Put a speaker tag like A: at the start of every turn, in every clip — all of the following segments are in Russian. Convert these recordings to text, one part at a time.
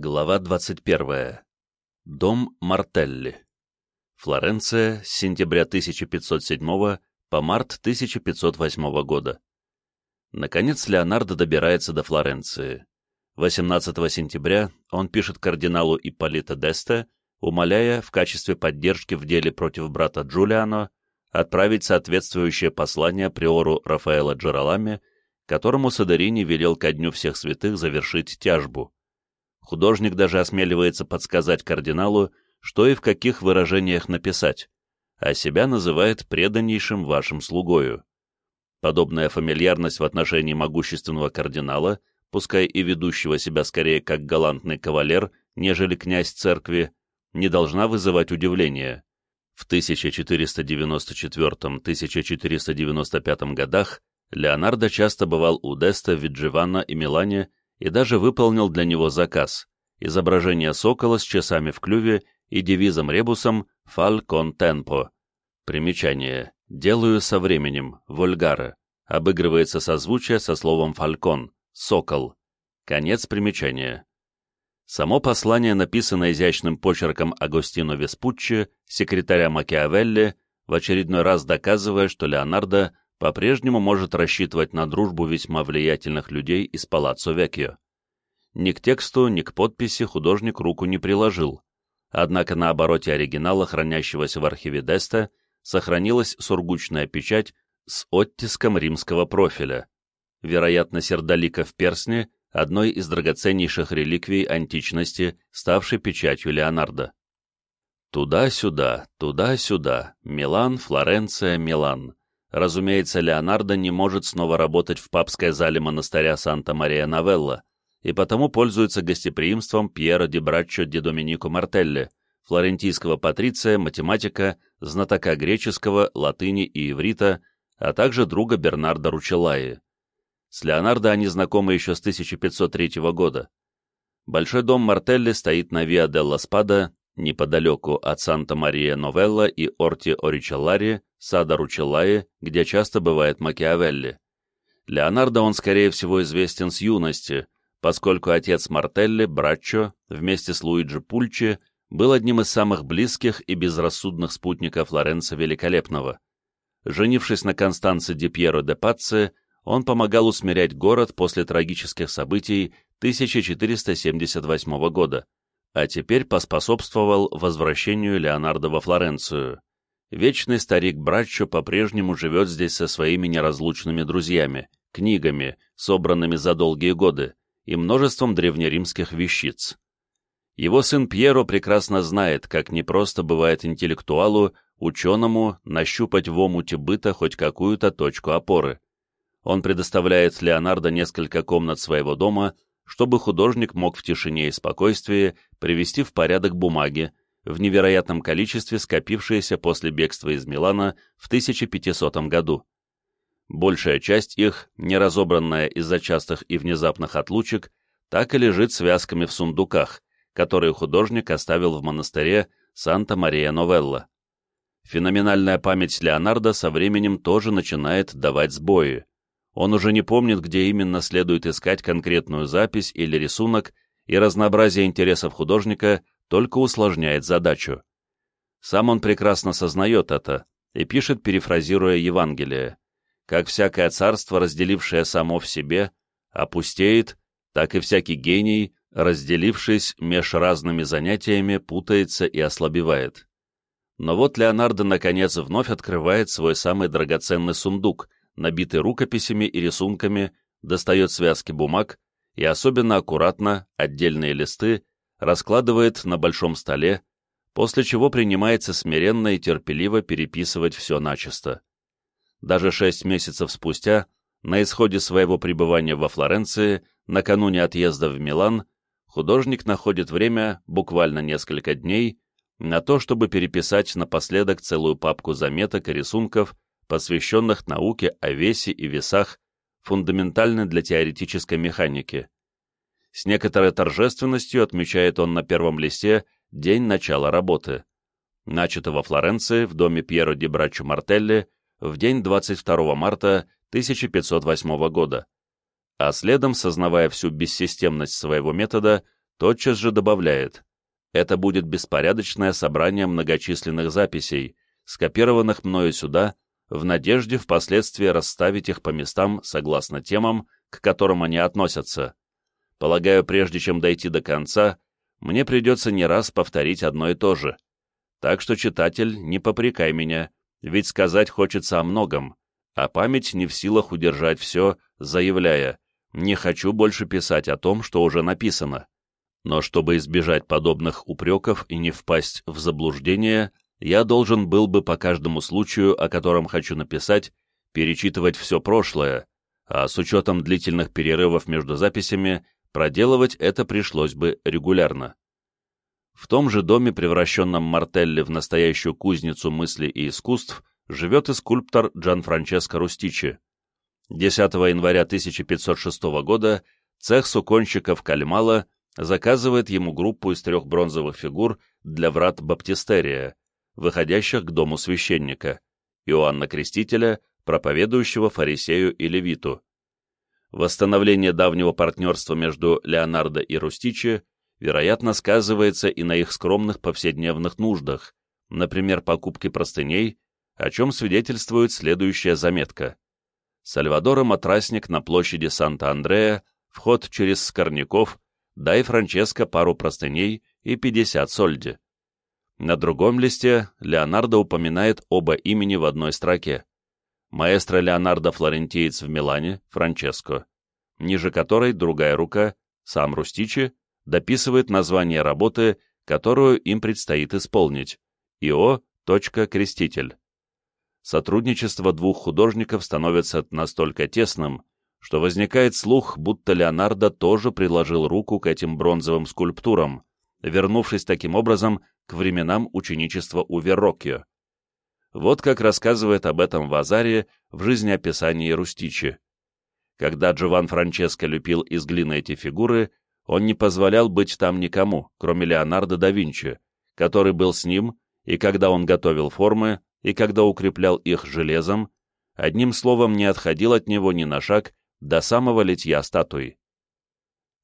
A: Глава 21. Дом Мартелли. Флоренция с сентября 1507 по март 1508 года. Наконец Леонардо добирается до Флоренции. 18 сентября он пишет кардиналу Ипполито Десте, умоляя в качестве поддержки в деле против брата Джулиано отправить соответствующее послание приору Рафаэла Джералами, которому Садерини велел ко дню всех святых завершить тяжбу. Художник даже осмеливается подсказать кардиналу, что и в каких выражениях написать, а себя называет преданнейшим вашим слугою. Подобная фамильярность в отношении могущественного кардинала, пускай и ведущего себя скорее как галантный кавалер, нежели князь церкви, не должна вызывать удивления. В 1494-1495 годах Леонардо часто бывал у Деста, Видживана и Милане и даже выполнил для него заказ – изображение сокола с часами в клюве и девизом-ребусом «Фал кон темпо». Примечание. «Делаю со временем», вульгара. Обыгрывается созвучие со словом «фалькон», «сокол». Конец примечания. Само послание написано изящным почерком Агостино Веспуччи, секретаря Макиавелли, в очередной раз доказывая, что Леонардо по-прежнему может рассчитывать на дружбу весьма влиятельных людей из Палаццо Веккио. Ни к тексту, ни к подписи художник руку не приложил, однако на обороте оригинала, хранящегося в архиве Деста, сохранилась сургучная печать с оттиском римского профиля. Вероятно, сердолика в персне – одной из драгоценнейших реликвий античности, ставшей печатью Леонардо. Туда-сюда, туда-сюда, Милан, Флоренция, Милан. Разумеется, Леонардо не может снова работать в папской зале монастыря Санта-Мария-Новелла, и потому пользуется гостеприимством Пьера ди Браччо ди Доминико Мартелли, флорентийского патриция, математика, знатока греческого, латыни и иврита, а также друга Бернарда Ручеллаи. С Леонардо они знакомы еще с 1503 года. Большой дом Мартелли стоит на Виа делла Спада, неподалеку от Санта-Мария-Новелла и Орти-Оричеллари, сада Ручеллаи, где часто бывает Макиавелли. Леонардо он, скорее всего, известен с юности, поскольку отец Мартелли, Браччо, вместе с Луиджи Пульчи, был одним из самых близких и безрассудных спутников Лоренцо Великолепного. Женившись на Констанце Ди Пьеро де Пацци, он помогал усмирять город после трагических событий 1478 года, а теперь поспособствовал возвращению Леонардо во Флоренцию. Вечный старик Браччо по-прежнему живет здесь со своими неразлучными друзьями, книгами, собранными за долгие годы, и множеством древнеримских вещиц. Его сын Пьеро прекрасно знает, как непросто бывает интеллектуалу, ученому, нащупать в омуте быта хоть какую-то точку опоры. Он предоставляет Леонардо несколько комнат своего дома, чтобы художник мог в тишине и спокойствии привести в порядок бумаги, в невероятном количестве скопившиеся после бегства из Милана в 1500 году. Большая часть их, не разобранная из-за частых и внезапных отлучек, так и лежит связками в сундуках, которые художник оставил в монастыре Санта-Мария-Новелла. Феноменальная память Леонардо со временем тоже начинает давать сбои. Он уже не помнит, где именно следует искать конкретную запись или рисунок, и разнообразие интересов художника только усложняет задачу. Сам он прекрасно сознает это и пишет, перефразируя Евангелие как всякое царство, разделившее само в себе, опустеет, так и всякий гений, разделившись меж разными занятиями, путается и ослабевает. Но вот Леонардо, наконец, вновь открывает свой самый драгоценный сундук, набитый рукописями и рисунками, достает связки бумаг и особенно аккуратно, отдельные листы, раскладывает на большом столе, после чего принимается смиренно и терпеливо переписывать все начисто. Даже шесть месяцев спустя, на исходе своего пребывания во Флоренции, накануне отъезда в Милан, художник находит время, буквально несколько дней, на то, чтобы переписать напоследок целую папку заметок и рисунков, посвященных науке о весе и весах, фундаментальной для теоретической механики. С некоторой торжественностью отмечает он на первом листе день начала работы. Начато во Флоренции в доме Пьеро ди Браччо Мартелли в день 22 марта 1508 года, а следом, сознавая всю бессистемность своего метода, тотчас же добавляет, это будет беспорядочное собрание многочисленных записей, скопированных мною сюда, в надежде впоследствии расставить их по местам согласно темам, к которым они относятся. Полагаю, прежде чем дойти до конца, мне придется не раз повторить одно и то же. Так что, читатель, не попрекай меня, ведь сказать хочется о многом, а память не в силах удержать все, заявляя «не хочу больше писать о том, что уже написано». Но чтобы избежать подобных упреков и не впасть в заблуждение, я должен был бы по каждому случаю, о котором хочу написать, перечитывать все прошлое, а с учетом длительных перерывов между записями проделывать это пришлось бы регулярно. В том же доме, превращенном Мартелли в настоящую кузницу мысли и искусств, живет и скульптор Джан Франческо Рустичи. 10 января 1506 года цех суконщиков Кальмала заказывает ему группу из трех бронзовых фигур для врат Баптистерия, выходящих к дому священника, Иоанна Крестителя, проповедующего фарисею и левиту. Восстановление давнего партнерства между Леонардо и Рустичи, вероятно, сказывается и на их скромных повседневных нуждах, например, покупке простыней, о чем свидетельствует следующая заметка. Сальвадора Матрасник на площади Санта-Андреа, вход через Скорняков, дай Франческо пару простыней и 50 сольди. На другом листе Леонардо упоминает оба имени в одной строке. Маэстро Леонардо Флорентиец в Милане, Франческо, ниже которой другая рука, сам Рустичи, дописывает название работы, которую им предстоит исполнить, ИО. Креститель. Сотрудничество двух художников становится настолько тесным, что возникает слух, будто Леонардо тоже приложил руку к этим бронзовым скульптурам, вернувшись таким образом к временам ученичества у Верроккио. Вот как рассказывает об этом Вазари в жизнеописании Рустичи. Когда Джован Франческо лепил из глины эти фигуры, он не позволял быть там никому, кроме Леонардо да Винчи, который был с ним, и когда он готовил формы, и когда укреплял их железом, одним словом не отходил от него ни на шаг до самого литья статуи.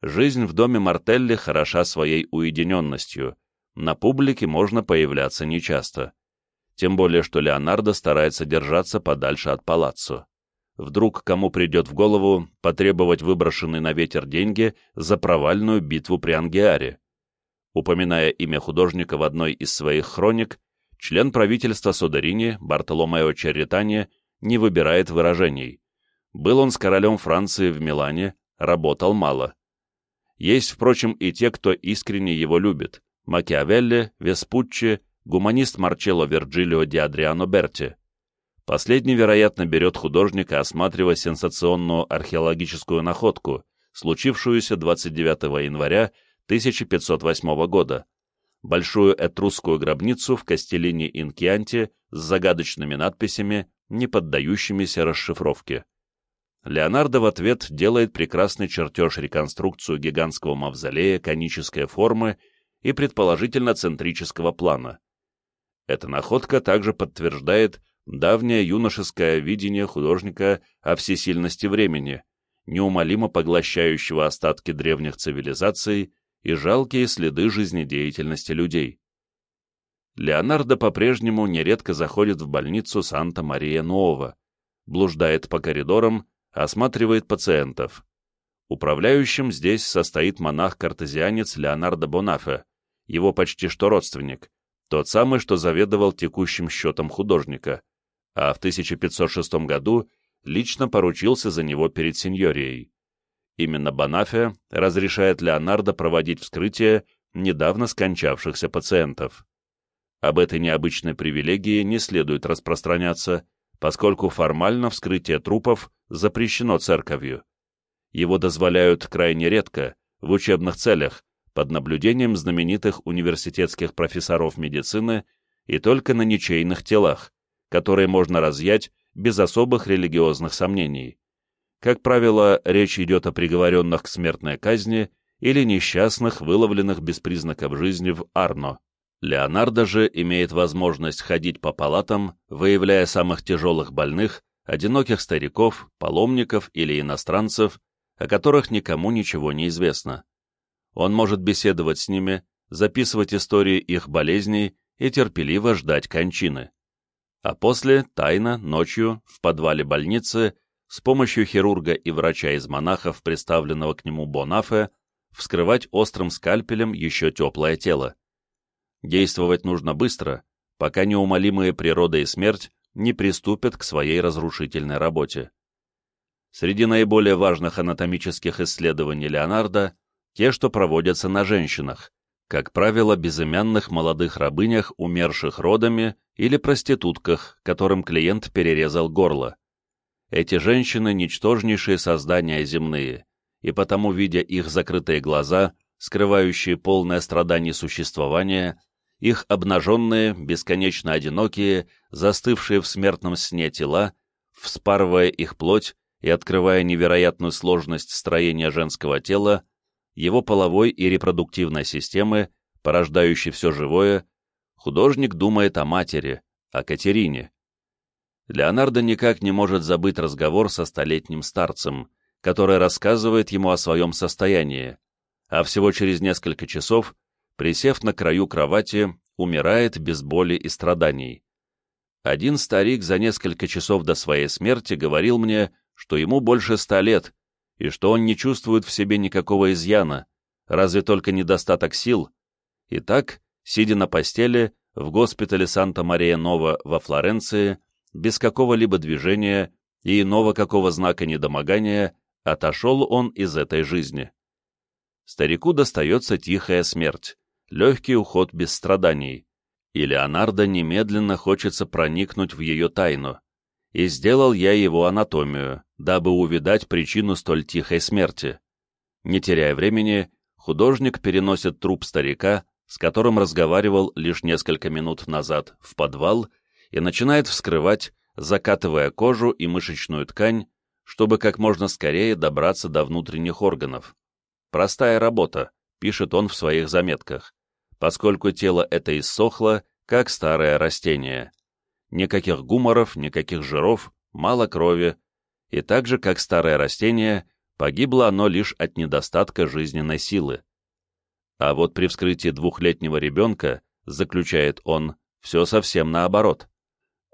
A: Жизнь в доме Мартелли хороша своей уединенностью, на публике можно появляться нечасто. Тем более, что Леонардо старается держаться подальше от палаццо. Вдруг кому придет в голову потребовать выброшенные на ветер деньги за провальную битву при Ангиаре. Упоминая имя художника в одной из своих хроник, член правительства Содерини Бартоломео Черритани не выбирает выражений. Был он с королем Франции в Милане, работал мало. Есть, впрочем, и те, кто искренне его любит. Макиавелли, Веспуччи, гуманист Марчелло Верджилио ди Адриано Берти. Последний, вероятно, берет художника, осматривая сенсационную археологическую находку, случившуюся 29 января 1508 года, большую этрусскую гробницу в Кастелине Инкианте с загадочными надписями, не поддающимися расшифровке. Леонардо в ответ делает прекрасный чертеж-реконструкцию гигантского мавзолея конической формы и предположительно центрического плана. Эта находка также подтверждает давнее юношеское видение художника о всесильности времени, неумолимо поглощающего остатки древних цивилизаций и жалкие следы жизнедеятельности людей. Леонардо по-прежнему нередко заходит в больницу Санта-Мария-Нуова, блуждает по коридорам, осматривает пациентов. Управляющим здесь состоит монах-картезианец Леонардо Бонафе, его почти что родственник, тот самый, что заведовал текущим счетом художника, а в 1506 году лично поручился за него перед сеньорией. Именно Бонафе разрешает Леонардо проводить вскрытие недавно скончавшихся пациентов. Об этой необычной привилегии не следует распространяться, поскольку формально вскрытие трупов запрещено церковью. Его дозволяют крайне редко, в учебных целях, под наблюдением знаменитых университетских профессоров медицины и только на ничейных телах, которые можно разъять без особых религиозных сомнений. Как правило, речь идет о приговоренных к смертной казни или несчастных, выловленных без признаков жизни в Арно. Леонардо же имеет возможность ходить по палатам, выявляя самых тяжелых больных, одиноких стариков, паломников или иностранцев, о которых никому ничего не известно. Он может беседовать с ними, записывать истории их болезней и терпеливо ждать кончины. А после, тайно, ночью, в подвале больницы, с помощью хирурга и врача из монахов, представленного к нему Бонафе, вскрывать острым скальпелем еще теплое тело. Действовать нужно быстро, пока неумолимые природа и смерть не приступят к своей разрушительной работе. Среди наиболее важных анатомических исследований Леонардо те, что проводятся на женщинах, как правило, безымянных молодых рабынях, умерших родами, или проститутках, которым клиент перерезал горло. Эти женщины — ничтожнейшие создания земные, и потому, видя их закрытые глаза, скрывающие полное страдание существования, их обнаженные, бесконечно одинокие, застывшие в смертном сне тела, вспарывая их плоть и открывая невероятную сложность строения женского тела, его половой и репродуктивной системы, порождающей все живое, художник думает о матери, о Катерине. Леонардо никак не может забыть разговор со столетним старцем, который рассказывает ему о своем состоянии, а всего через несколько часов, присев на краю кровати, умирает без боли и страданий. Один старик за несколько часов до своей смерти говорил мне, что ему больше ста лет, и что он не чувствует в себе никакого изъяна, разве только недостаток сил. И так, сидя на постели, в госпитале Санта-Мария-Нова во Флоренции, без какого-либо движения и иного какого знака недомогания, отошел он из этой жизни. Старику достается тихая смерть, легкий уход без страданий, и Леонардо немедленно хочется проникнуть в ее тайну, и сделал я его анатомию, дабы увидать причину столь тихой смерти. Не теряя времени, художник переносит труп старика, с которым разговаривал лишь несколько минут назад, в подвал и начинает вскрывать, закатывая кожу и мышечную ткань, чтобы как можно скорее добраться до внутренних органов. Простая работа, пишет он в своих заметках, поскольку тело это иссохло, как старое растение. Никаких гуморов, никаких жиров, мало крови, и так же, как старое растение, погибло оно лишь от недостатка жизненной силы. А вот при вскрытии двухлетнего ребенка, заключает он, все совсем наоборот.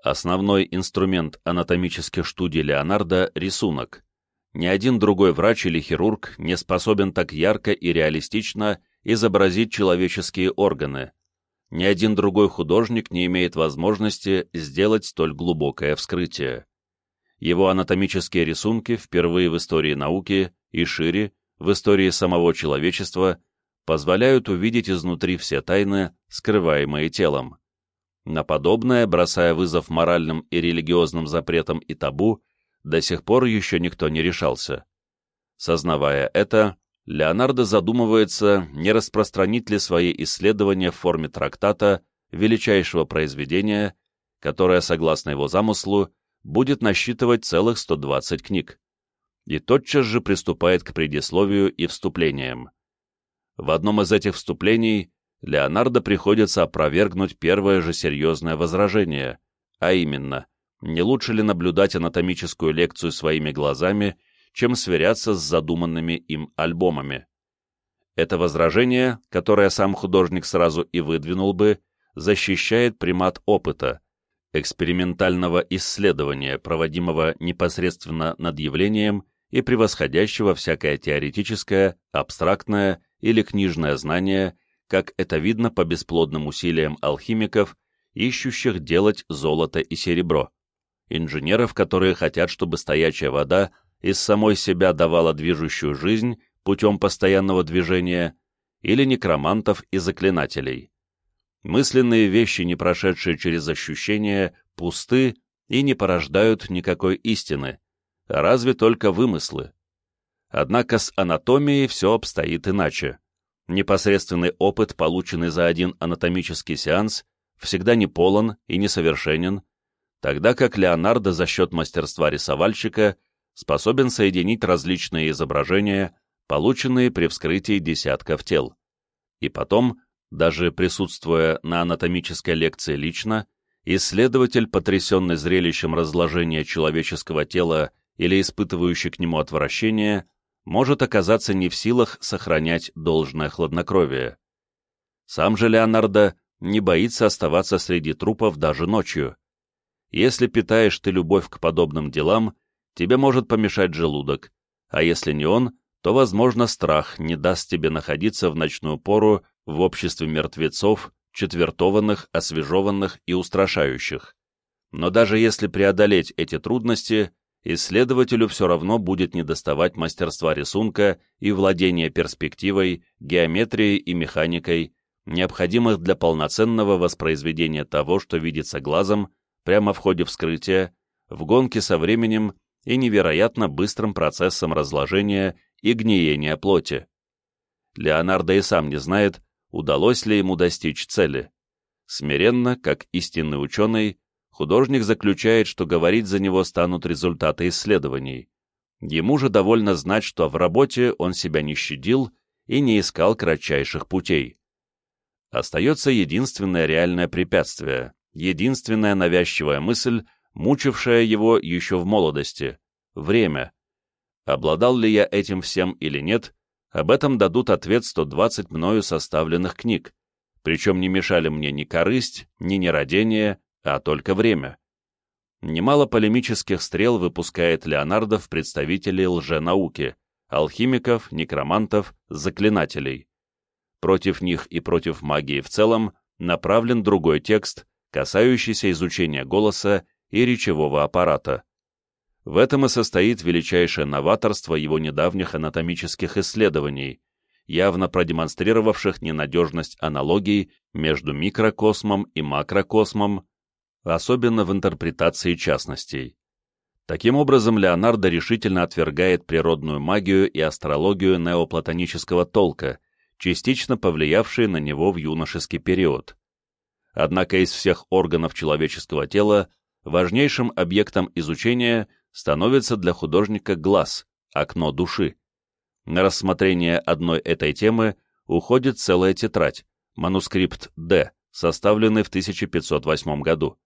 A: Основной инструмент анатомических студий Леонардо — рисунок. Ни один другой врач или хирург не способен так ярко и реалистично изобразить человеческие органы. Ни один другой художник не имеет возможности сделать столь глубокое вскрытие. Его анатомические рисунки впервые в истории науки и шире, в истории самого человечества, позволяют увидеть изнутри все тайны, скрываемые телом. На подобное, бросая вызов моральным и религиозным запретам и табу, до сих пор еще никто не решался. Сознавая это, Леонардо задумывается, не распространить ли свои исследования в форме трактата, величайшего произведения, которое, согласно его замыслу, будет насчитывать целых 120 книг, и тотчас же приступает к предисловию и вступлениям. В одном из этих вступлений Леонардо приходится опровергнуть первое же серьезное возражение, а именно, не лучше ли наблюдать анатомическую лекцию своими глазами, чем сверяться с задуманными им альбомами. Это возражение, которое сам художник сразу и выдвинул бы, защищает примат опыта, экспериментального исследования, проводимого непосредственно над явлением и превосходящего всякое теоретическое, абстрактное или книжное знание, как это видно по бесплодным усилиям алхимиков, ищущих делать золото и серебро, инженеров, которые хотят, чтобы стоячая вода из самой себя давала движущую жизнь путем постоянного движения, или некромантов и заклинателей. Мысленные вещи, не прошедшие через ощущения, пусты и не порождают никакой истины, разве только вымыслы. Однако с анатомией все обстоит иначе. Непосредственный опыт, полученный за один анатомический сеанс, всегда не полон и несовершенен, тогда как Леонардо за счет мастерства рисовальщика способен соединить различные изображения, полученные при вскрытии десятков тел. И потом даже присутствуя на анатомической лекции лично, исследователь, потрясенный зрелищем разложения человеческого тела или испытывающий к нему отвращение, может оказаться не в силах сохранять должное хладнокровие. Сам же Леонардо не боится оставаться среди трупов даже ночью. Если питаешь ты любовь к подобным делам, тебе может помешать желудок, а если не он, то, возможно, страх не даст тебе находиться в ночную пору в обществе мертвецов, четвертованных, освежеванных и устрашающих. Но даже если преодолеть эти трудности, исследователю все равно будет недоставать мастерства рисунка и владения перспективой, геометрией и механикой, необходимых для полноценного воспроизведения того, что видится глазом прямо в ходе вскрытия, в гонке со временем и невероятно быстрым процессом разложения и гниения плоти. Леонардо и сам не знает, удалось ли ему достичь цели. Смиренно, как истинный ученый, художник заключает, что говорить за него станут результаты исследований. Ему же довольно знать, что в работе он себя не щадил и не искал кратчайших путей. Остается единственное реальное препятствие, единственная навязчивая мысль, мучившая его еще в молодости — время. Обладал ли я этим всем или нет, об этом дадут ответ 120 мною составленных книг, причем не мешали мне ни корысть, ни нерадение, а только время. Немало полемических стрел выпускает Леонардо в представителей лженауки, алхимиков, некромантов, заклинателей. Против них и против магии в целом направлен другой текст, касающийся изучения голоса и речевого аппарата. В этом и состоит величайшее новаторство его недавних анатомических исследований, явно продемонстрировавших ненадежность аналогий между микрокосмом и макрокосмом, особенно в интерпретации частностей. Таким образом, Леонардо решительно отвергает природную магию и астрологию неоплатонического толка, частично повлиявшие на него в юношеский период. Однако из всех органов человеческого тела важнейшим объектом изучения становится для художника глаз, окно души. На рассмотрение одной этой темы уходит целая тетрадь, манускрипт «Д», составленный в 1508 году.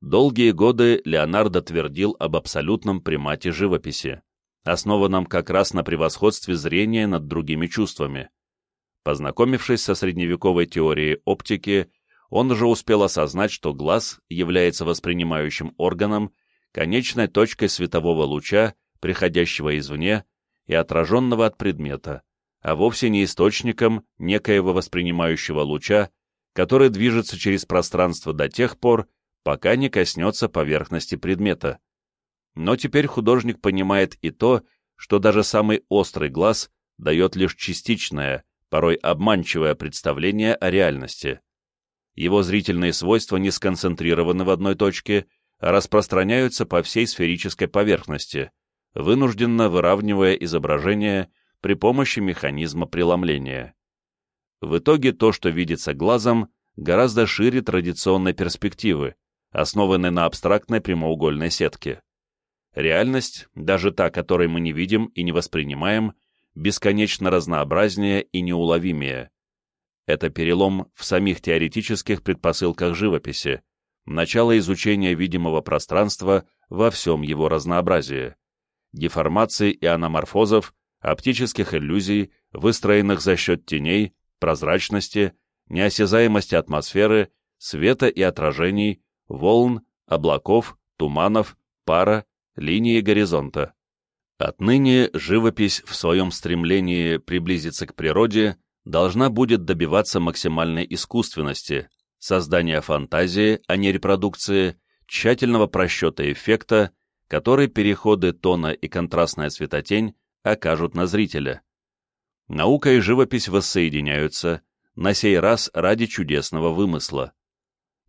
A: Долгие годы Леонардо твердил об абсолютном примате живописи, основанном как раз на превосходстве зрения над другими чувствами. Познакомившись со средневековой теорией оптики, он уже успел осознать, что глаз является воспринимающим органом, конечной точкой светового луча, приходящего извне и отраженного от предмета, а вовсе не источником некоего воспринимающего луча, который движется через пространство до тех пор, пока не коснется поверхности предмета. Но теперь художник понимает и то, что даже самый острый глаз дает лишь частичное, порой обманчивое представление о реальности. Его зрительные свойства не сконцентрированы в одной точке, распространяются по всей сферической поверхности, вынужденно выравнивая изображение при помощи механизма преломления. В итоге то, что видится глазом, гораздо шире традиционной перспективы, основанной на абстрактной прямоугольной сетке. Реальность, даже та, которой мы не видим и не воспринимаем, бесконечно разнообразнее и неуловимее. Это перелом в самих теоретических предпосылках живописи, начало изучения видимого пространства во всем его разнообразии, деформаций и аноморфозов, оптических иллюзий, выстроенных за счет теней, прозрачности, неосязаемости атмосферы, света и отражений, волн, облаков, туманов, пара, линии горизонта. Отныне живопись в своем стремлении приблизиться к природе должна будет добиваться максимальной искусственности, создания фантазии, а не репродукции, тщательного просчета эффекта, который переходы тона и контрастная светотень окажут на зрителя. Наука и живопись воссоединяются, на сей раз ради чудесного вымысла.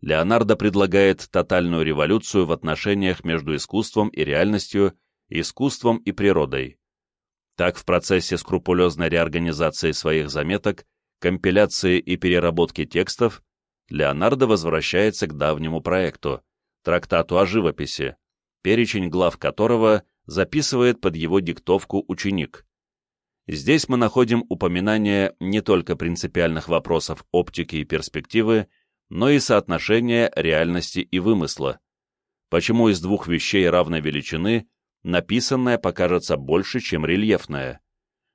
A: Леонардо предлагает тотальную революцию в отношениях между искусством и реальностью искусством и природой. Так, в процессе скрупулезной реорганизации своих заметок, компиляции и переработки текстов, Леонардо возвращается к давнему проекту – трактату о живописи, перечень глав которого записывает под его диктовку ученик. Здесь мы находим упоминание не только принципиальных вопросов оптики и перспективы, но и соотношения реальности и вымысла. Почему из двух вещей равной величины написанное покажется больше, чем рельефное?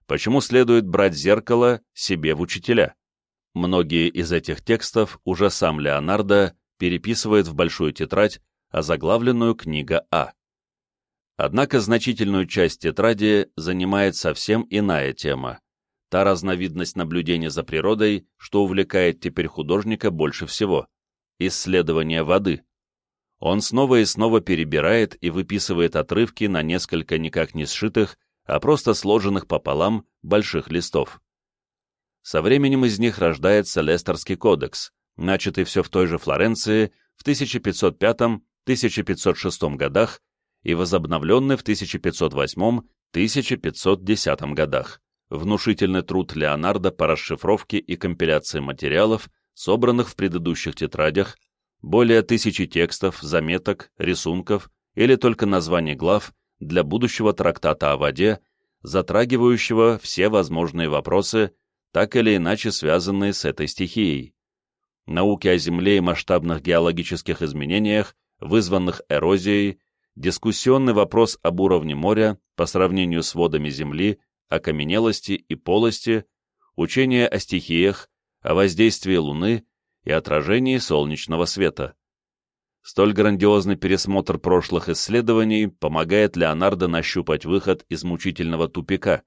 A: Почему следует брать зеркало себе в учителя? Многие из этих текстов уже сам Леонардо переписывает в большую тетрадь, озаглавленную «Книга А». Однако значительную часть тетради занимает совсем иная тема, та разновидность наблюдения за природой, что увлекает теперь художника больше всего — исследование воды. Он снова и снова перебирает и выписывает отрывки на несколько никак не сшитых, а просто сложенных пополам больших листов. Со временем из них рождается Лестерский кодекс, начатый все в той же Флоренции в 1505-1506 годах и возобновленный в 1508-1510 годах. Внушительный труд Леонардо по расшифровке и компиляции материалов, собранных в предыдущих тетрадях, более тысячи текстов, заметок, рисунков или только названий глав для будущего трактата о воде, затрагивающего все возможные вопросы, так или иначе связанные с этой стихией. Науки о Земле и масштабных геологических изменениях, вызванных эрозией, дискуссионный вопрос об уровне моря по сравнению с водами Земли, окаменелости и полости, учение о стихиях, о воздействии Луны и отражении солнечного света. Столь грандиозный пересмотр прошлых исследований помогает Леонардо нащупать выход из мучительного тупика,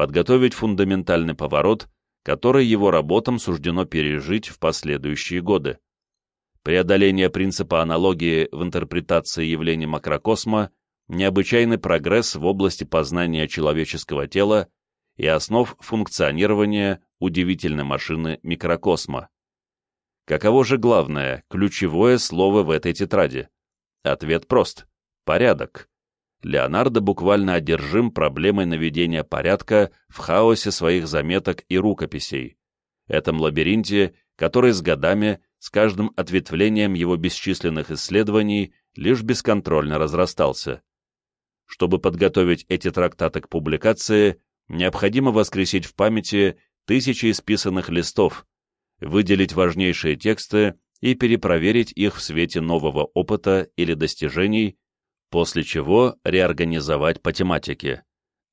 A: подготовить фундаментальный поворот, который его работам суждено пережить в последующие годы. Преодоление принципа аналогии в интерпретации явлений макрокосма, необычайный прогресс в области познания человеческого тела и основ функционирования удивительной машины микрокосма. Каково же главное, ключевое слово в этой тетради? Ответ прост – порядок. Леонардо буквально одержим проблемой наведения порядка в хаосе своих заметок и рукописей. Этом лабиринте, который с годами, с каждым ответвлением его бесчисленных исследований, лишь бесконтрольно разрастался. Чтобы подготовить эти трактаты к публикации, необходимо воскресить в памяти тысячи исписанных листов, выделить важнейшие тексты и перепроверить их в свете нового опыта или достижений, после чего реорганизовать по тематике.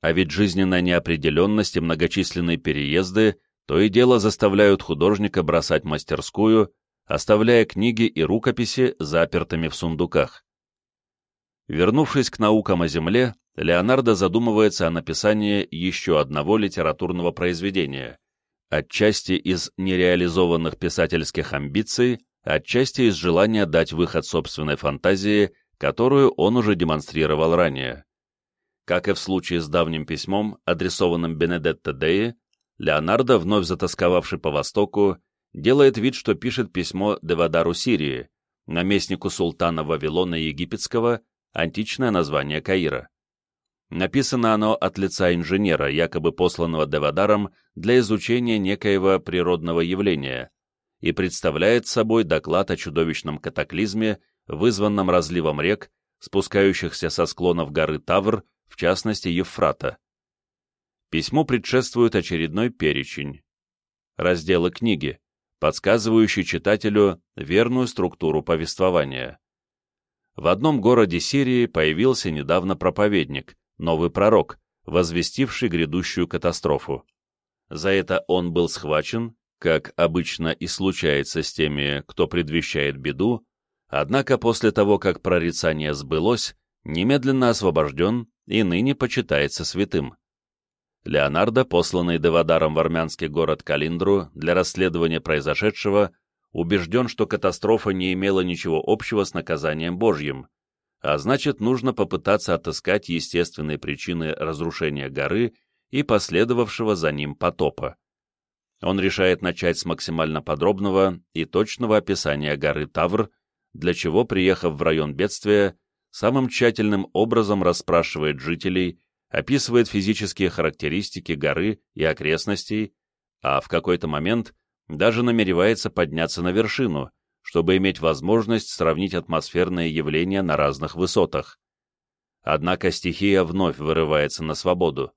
A: А ведь жизненная неопределенность и многочисленные переезды то и дело заставляют художника бросать мастерскую, оставляя книги и рукописи запертыми в сундуках. Вернувшись к наукам о Земле, Леонардо задумывается о написании еще одного литературного произведения, отчасти из нереализованных писательских амбиций, отчасти из желания дать выход собственной фантазии, которую он уже демонстрировал ранее. Как и в случае с давним письмом, адресованным Бенедетто Деи, Леонардо, вновь затасковавший по Востоку, делает вид, что пишет письмо Девадару Сирии, наместнику султана Вавилона Египетского, античное название Каира. Написано оно от лица инженера, якобы посланного Девадаром для изучения некоего природного явления, и представляет собой доклад о чудовищном катаклизме, вызванном разливом рек, спускающихся со склонов горы Тавр, в частности Евфрата. Письму предшествует очередной перечень. Разделы книги, подсказывающий читателю верную структуру повествования. В одном городе Сирии появился недавно проповедник, новый пророк, возвестивший грядущую катастрофу. За это он был схвачен, как обычно и случается с теми, кто предвещает беду, однако после того, как прорицание сбылось, немедленно освобожден и ныне почитается святым. Леонардо, посланный Девадаром в армянский город Калиндру для расследования произошедшего, убежден, что катастрофа не имела ничего общего с наказанием Божьим, а значит, нужно попытаться отыскать естественные причины разрушения горы и последовавшего за ним потопа. Он решает начать с максимально подробного и точного описания горы Тавр, для чего, приехав в район бедствия, самым тщательным образом расспрашивает жителей, описывает физические характеристики горы и окрестностей, а в какой-то момент даже намеревается подняться на вершину, чтобы иметь возможность сравнить атмосферные явления на разных высотах. Однако стихия вновь вырывается на свободу,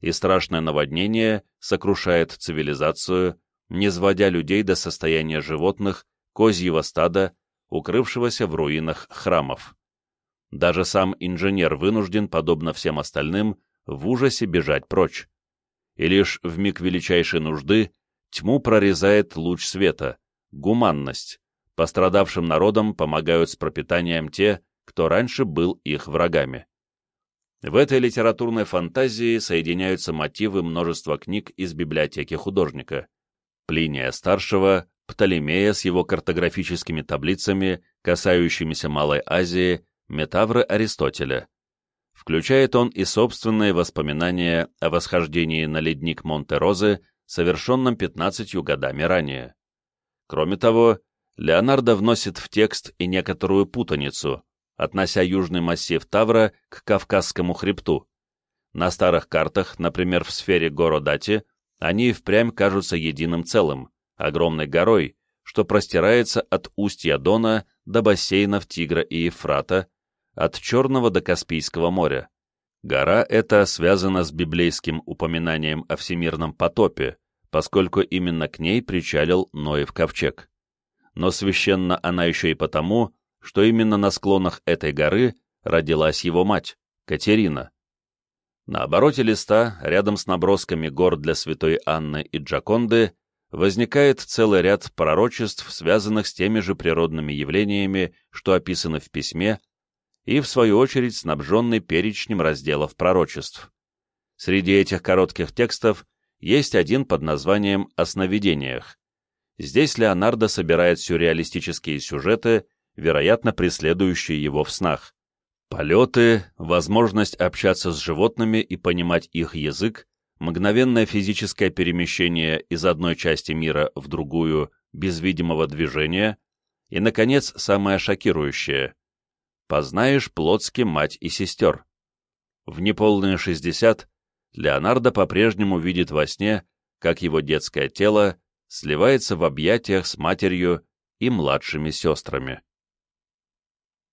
A: и страшное наводнение сокрушает цивилизацию, не сводя людей до состояния животных, козьего стада, укрывшегося в руинах храмов. Даже сам инженер вынужден, подобно всем остальным, в ужасе бежать прочь. И лишь в миг величайшей нужды тьму прорезает луч света, гуманность. Пострадавшим народам помогают с пропитанием те, кто раньше был их врагами. В этой литературной фантазии соединяются мотивы множества книг из библиотеки художника. Плиния Старшего, Птолемея с его картографическими таблицами, касающимися Малой Азии, метавры Аристотеля. Включает он и собственные воспоминания о восхождении на ледник Монте-Розы, совершенном 15 годами ранее. Кроме того, Леонардо вносит в текст и некоторую путаницу, относя южный массив Тавра к Кавказскому хребту. На старых картах, например, в сфере Городати, они впрямь кажутся единым целым, огромной горой, что простирается от устья Дона до бассейнов Тигра и Ефрата, от Черного до Каспийского моря. Гора эта связана с библейским упоминанием о всемирном потопе, поскольку именно к ней причалил Ноев ковчег. Но священна она еще и потому, что именно на склонах этой горы родилась его мать, Катерина. На обороте листа, рядом с набросками гор для святой Анны и Джаконды, возникает целый ряд пророчеств, связанных с теми же природными явлениями, что описаны в письме, и, в свою очередь, снабженный перечнем разделов пророчеств. Среди этих коротких текстов есть один под названием «О сновидениях». Здесь Леонардо собирает сюрреалистические сюжеты, вероятно, преследующие его в снах. Полеты, возможность общаться с животными и понимать их язык, мгновенное физическое перемещение из одной части мира в другую без видимого движения и, наконец, самое шокирующее — познаешь Плотски мать и сестер. В неполные 60 Леонардо по-прежнему видит во сне, как его детское тело сливается в объятиях с матерью и младшими сестрами.